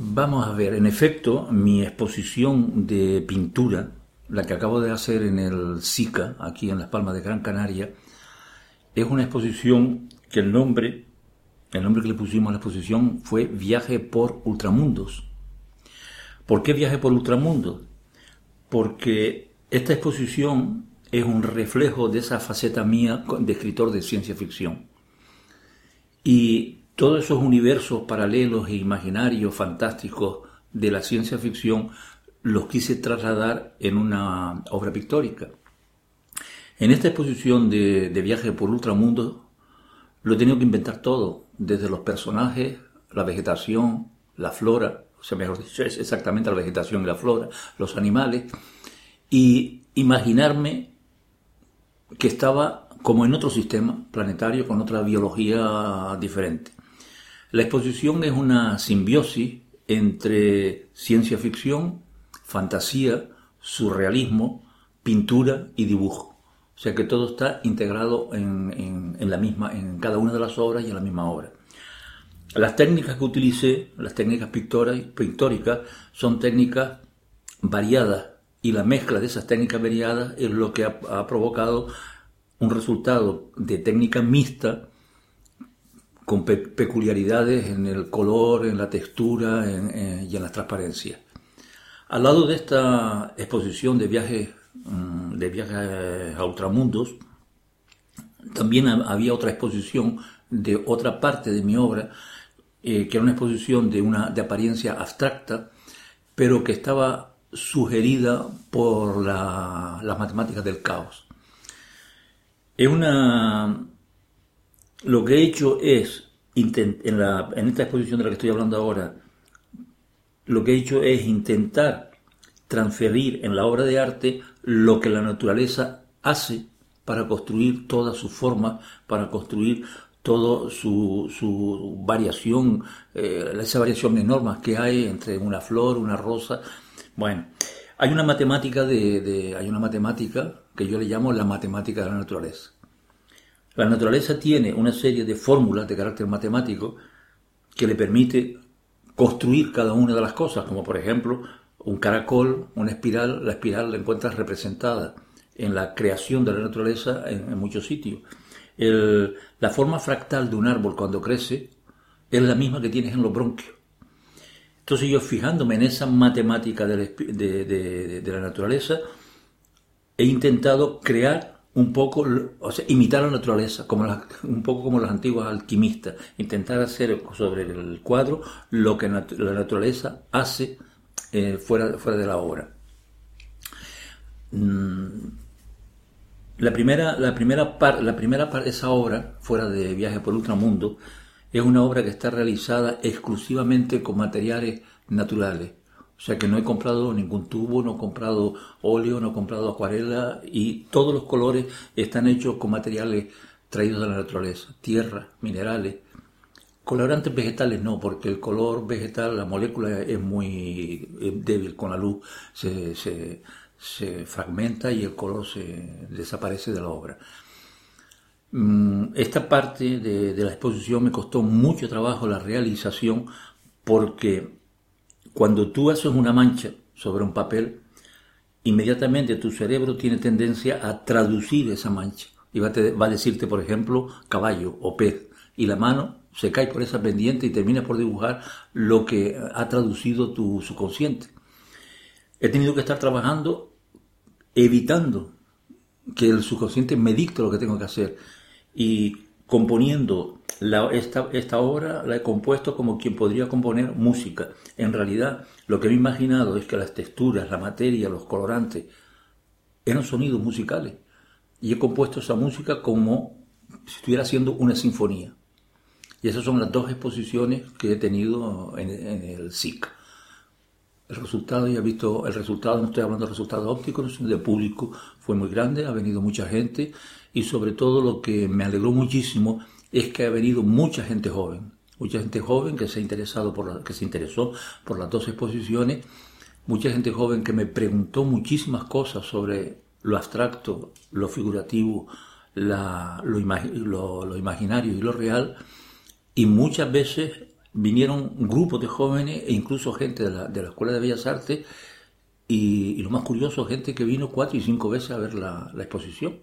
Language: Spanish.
Vamos a ver, en efecto, mi exposición de pintura, la que acabo de hacer en el SICA, aquí en Las Palmas de Gran Canaria, es una exposición que el nombre, el nombre que le pusimos a la exposición fue Viaje por Ultramundos. ¿Por qué Viaje por Ultramundos? Porque esta exposición es un reflejo de esa faceta mía de escritor de ciencia ficción. Y todos esos universos paralelos e imaginarios fantásticos de la ciencia ficción los quise trasladar en una obra pictórica. En esta exposición de, viaje por ultramundo lo he tenido que inventar todo, desde los personajes, la vegetación, la flora, o sea, mejor dicho, es exactamente la vegetación y la flora, los animales, y imaginarme que estaba como en otro sistema planetario con otra biología diferente. La exposición es una simbiosis entre ciencia ficción, fantasía, surrealismo, pintura y dibujo. O sea que todo está integrado en, la misma, en cada una de las obras y en la misma obra. Las técnicas que utilicé, las técnicas pictóricas, son técnicas variadas y la mezcla de esas técnicas variadas es lo que ha, provocado un resultado de técnica mixta con peculiaridades en el color, en la textura y en la transparencia. Al lado de esta exposición de viajes, mm, de viajes a ultramundos, también había otra exposición de otra parte de mi obra, eh, que era una exposición de, una, de apariencia abstracta, pero que estaba sugerida por las matemáticas del caos. Es una, lo que he hecho es, en, la, en esta exposición de la que estoy hablando ahora, lo que he hecho es intentar transferir en la obra de arte lo que la naturaleza hace para construir toda su forma, para construir toda su, variación, eh, esa variación de normas que hay entre una flor, una rosa, bueno, hay una matemática de, hay una matemática que yo le llamo la matemática de la naturaleza. La naturaleza tiene una serie de fórmulas de carácter matemático que le permite construir cada una de las cosas, como por ejemplo un caracol, una espiral, la espiral la encuentras representada en la creación de la naturaleza en, muchos sitios. la forma fractal de un árbol cuando crece es la misma que tienes en los bronquios. Entonces yo fijándome en esa matemática de, la naturaleza, he intentado crear un poco, o sea, imitar la naturaleza, como un poco como los antiguos alquimistas, intentar hacer sobre el cuadro lo que la naturaleza hace eh, fuera, fuera de la obra. Mm, la primera, la primera parte, la primera de esa obra, fuera de Viaje por Ultramundo, es una obra que está realizada exclusivamente con materiales naturales. O sea que no he comprado ningún tubo, no he comprado óleo, no he comprado acuarela y todos los colores están hechos con materiales traídos de la naturaleza, tierra, minerales. Colorantes vegetales no, porque el color vegetal, la molécula es muy débil con la luz, se, fragmenta y el color se desaparece de la obra. Mm, esta parte de, la exposición me costó mucho trabajo la realización porque cuando tú haces una mancha sobre un papel, inmediatamente tu cerebro tiene tendencia a traducir esa mancha. Y va, a decirte, por ejemplo, caballo o pez. Y la mano se cae por esa pendiente y termina por dibujar lo que ha traducido tu subconsciente. He tenido que estar trabajando evitando que el subconsciente me dicte lo que tengo que hacer y componiendo esta, obra la he compuesto como quien podría componer música. En realidad, lo que he imaginado es que las texturas, la materia, los colorantes, eran sonidos musicales. Y he compuesto esa música como si estuviera haciendo una sinfonía. Y esas son las dos exposiciones que he tenido en, el SIC. El resultado, ya visto, el resultado, no estoy hablando de resultados ópticos, sino de público, fue muy grande, ha venido mucha gente y sobre todo lo que me alegró muchísimo es que ha venido mucha gente joven, mucha gente joven que se ha interesado por que se interesó por las dos exposiciones, mucha gente joven que me preguntó muchísimas cosas sobre lo abstracto, lo figurativo, lo, lo imaginario y lo real y muchas veces vinieron grupos de jóvenes e incluso gente de la, de la Escuela de Bellas Artes y, lo más curioso, gente que vino cuatro y cinco veces a ver la, exposición.